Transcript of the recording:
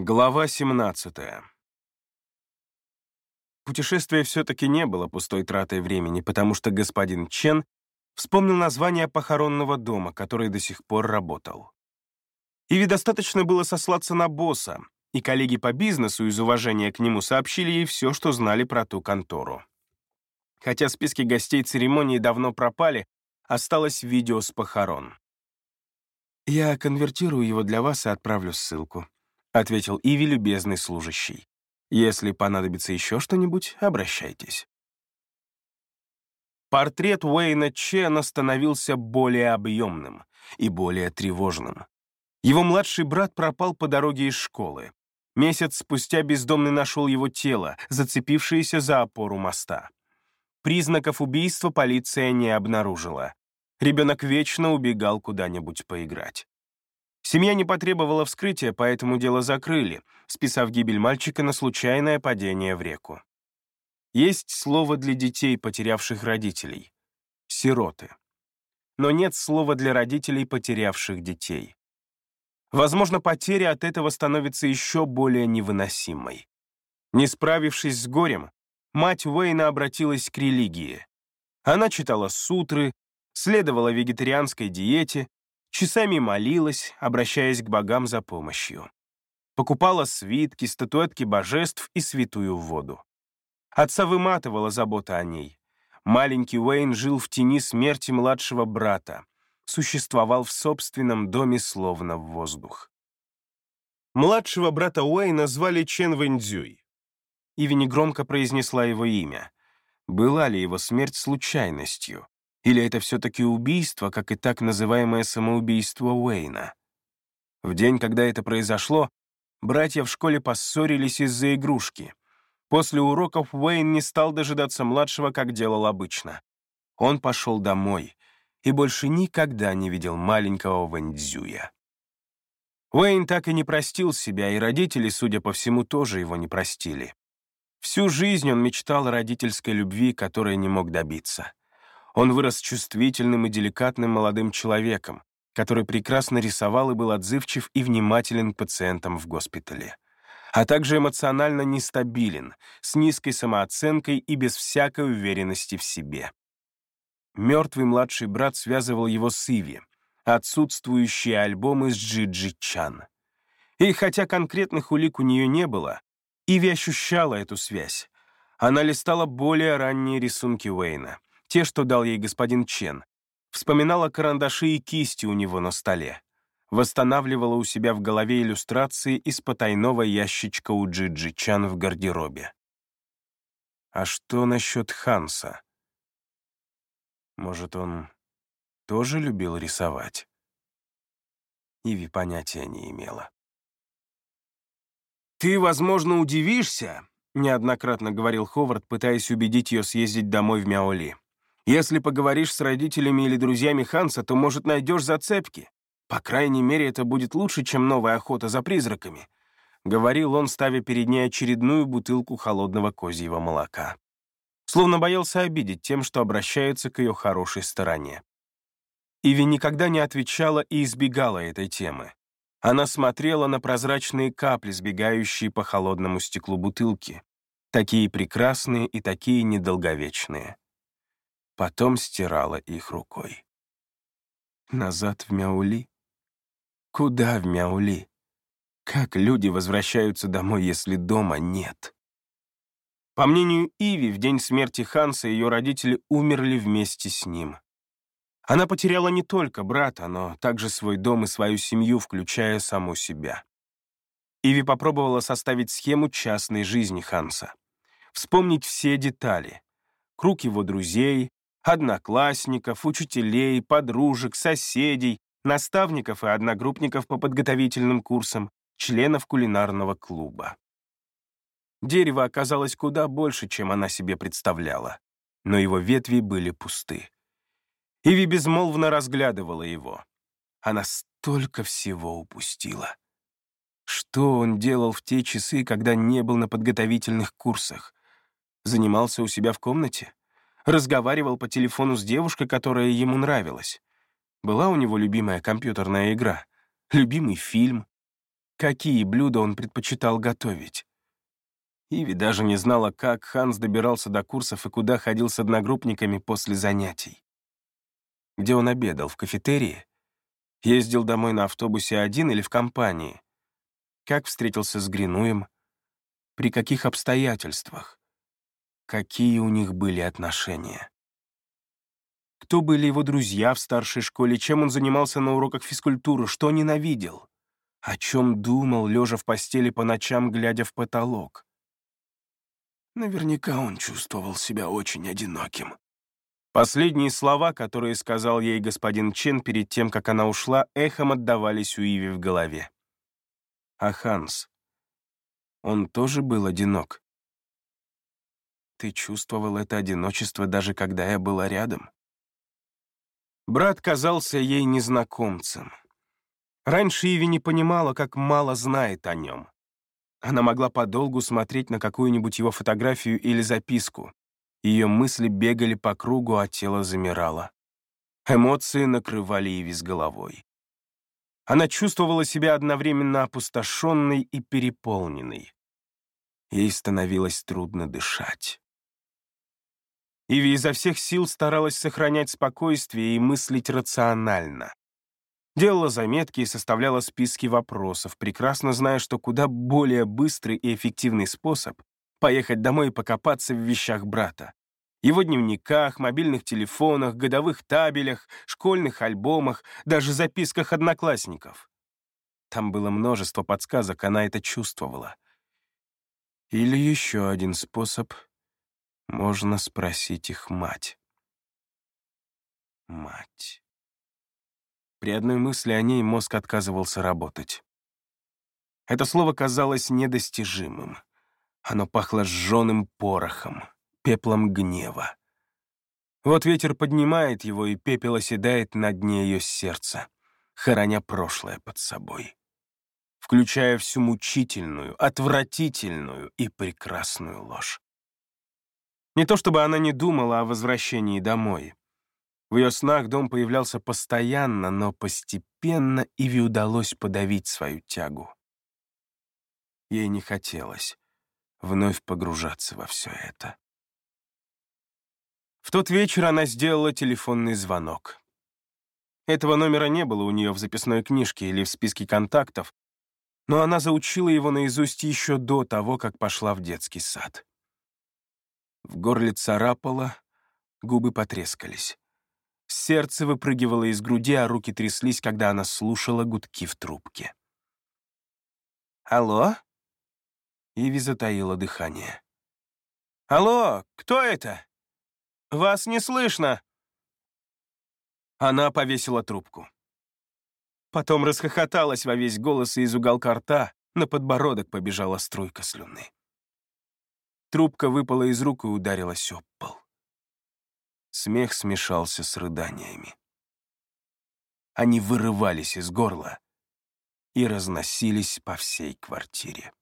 Глава 17. Путешествие все-таки не было пустой тратой времени, потому что господин Чен вспомнил название похоронного дома, который до сих пор работал. Иви достаточно было сослаться на босса, и коллеги по бизнесу из уважения к нему сообщили ей все, что знали про ту контору. Хотя списки гостей церемонии давно пропали, осталось видео с похорон. «Я конвертирую его для вас и отправлю ссылку», — ответил Иви любезный служащий. «Если понадобится еще что-нибудь, обращайтесь». Портрет Уэйна Чена становился более объемным и более тревожным. Его младший брат пропал по дороге из школы. Месяц спустя бездомный нашел его тело, зацепившееся за опору моста. Признаков убийства полиция не обнаружила. Ребенок вечно убегал куда-нибудь поиграть. Семья не потребовала вскрытия, поэтому дело закрыли, списав гибель мальчика на случайное падение в реку. Есть слово для детей, потерявших родителей — сироты. Но нет слова для родителей, потерявших детей. Возможно, потеря от этого становится еще более невыносимой. Не справившись с горем, мать Уэйна обратилась к религии. Она читала сутры, следовала вегетарианской диете, Часами молилась, обращаясь к богам за помощью. Покупала свитки, статуэтки божеств и святую воду. Отца выматывала забота о ней. Маленький Уэйн жил в тени смерти младшего брата, существовал в собственном доме словно в воздух. Младшего брата Уэйна звали Чен Вэньцзюй. Иви негромко произнесла его имя. Была ли его смерть случайностью? Или это все-таки убийство, как и так называемое самоубийство Уэйна? В день, когда это произошло, братья в школе поссорились из-за игрушки. После уроков Уэйн не стал дожидаться младшего, как делал обычно. Он пошел домой и больше никогда не видел маленького Вэньцзюя. Уэйн так и не простил себя, и родители, судя по всему, тоже его не простили. Всю жизнь он мечтал о родительской любви, которой не мог добиться. Он вырос чувствительным и деликатным молодым человеком, который прекрасно рисовал и был отзывчив и внимателен к пациентам в госпитале, а также эмоционально нестабилен, с низкой самооценкой и без всякой уверенности в себе. Мертвый младший брат связывал его с Иви, отсутствующие альбомы с Джиджи Чан. И хотя конкретных улик у нее не было, Иви ощущала эту связь. Она листала более ранние рисунки Уэйна — те, что дал ей господин Чен. Вспоминала карандаши и кисти у него на столе. Восстанавливала у себя в голове иллюстрации из потайного ящичка у Джиджи Чан в гардеробе. А что насчет Ханса? Может, он тоже любил рисовать? Иви понятия не имела. «Ты, возможно, удивишься», — неоднократно говорил Ховард, пытаясь убедить ее съездить домой в Мяоли. Если поговоришь с родителями или друзьями Ханса, то, может, найдешь зацепки. По крайней мере, это будет лучше, чем новая охота за призраками», — говорил он, ставя перед ней очередную бутылку холодного козьего молока. Словно боялся обидеть тем, что обращаются к ее хорошей стороне. Иви никогда не отвечала и избегала этой темы. Она смотрела на прозрачные капли, сбегающие по холодному стеклу бутылки, такие прекрасные и такие недолговечные потом стирала их рукой. Назад в Мяули? Куда в Мяули? Как люди возвращаются домой, если дома нет? По мнению Иви, в день смерти Ханса ее родители умерли вместе с ним. Она потеряла не только брата, но также свой дом и свою семью, включая саму себя. Иви попробовала составить схему частной жизни Ханса. Вспомнить все детали. Круг его друзей, одноклассников, учителей, подружек, соседей, наставников и одногруппников по подготовительным курсам, членов кулинарного клуба. Дерево оказалось куда больше, чем она себе представляла, но его ветви были пусты. Иви безмолвно разглядывала его. Она столько всего упустила. Что он делал в те часы, когда не был на подготовительных курсах? Занимался у себя в комнате? Разговаривал по телефону с девушкой, которая ему нравилась. Была у него любимая компьютерная игра, любимый фильм. какие блюда он предпочитал готовить. Иви даже не знала, как Ханс добирался до курсов и куда ходил с одногруппниками после занятий. Где он обедал, в кафетерии? Ездил домой на автобусе один или в компании? Как встретился с Гринуем? При каких обстоятельствах? Какие у них были отношения? Кто были его друзья в старшей школе, чем он занимался на уроках физкультуры, что ненавидел? О чем думал, лежа в постели по ночам, глядя в потолок? Наверняка он чувствовал себя очень одиноким. Последние слова, которые сказал ей господин Чен перед тем, как она ушла, эхом отдавались у Иви в голове. А Ханс? Он тоже был одинок. Ты чувствовал это одиночество, даже когда я была рядом? Брат казался ей незнакомцем. Раньше Иви не понимала, как мало знает о нем. Она могла подолгу смотреть на какую-нибудь его фотографию или записку. Ее мысли бегали по кругу, а тело замирало. Эмоции накрывали Иви с головой. Она чувствовала себя одновременно опустошенной и переполненной. Ей становилось трудно дышать. Иви изо всех сил старалась сохранять спокойствие и мыслить рационально. Делала заметки и составляла списки вопросов, прекрасно зная, что куда более быстрый и эффективный способ — поехать домой и покопаться в вещах брата. Его дневниках, мобильных телефонах, годовых табелях, школьных альбомах, даже записках одноклассников. Там было множество подсказок, она это чувствовала. Или еще один способ — можно спросить их мать. Мать. При одной мысли о ней мозг отказывался работать. Это слово казалось недостижимым. Оно пахло сжёным порохом, пеплом гнева. Вот ветер поднимает его, и пепел оседает на дне ее сердца, хороня прошлое под собой, включая всю мучительную, отвратительную и прекрасную ложь. Не то чтобы она не думала о возвращении домой. В ее снах дом появлялся постоянно, но постепенно Иви удалось подавить свою тягу. Ей не хотелось вновь погружаться во все это. В тот вечер она сделала телефонный звонок. Этого номера не было у нее в записной книжке или в списке контактов, но она заучила его наизусть еще до того, как пошла в детский сад. В горле царапало, губы потрескались. Сердце выпрыгивало из груди, а руки тряслись, когда она слушала гудки в трубке. «Алло?» Иви затаила дыхание. «Алло, кто это? Вас не слышно!» Она повесила трубку. Потом расхохоталась во весь голос, и из уголка рта на подбородок побежала струйка слюны. Трубка выпала из рук и ударилась об пол. Смех смешался с рыданиями. Они вырывались из горла и разносились по всей квартире.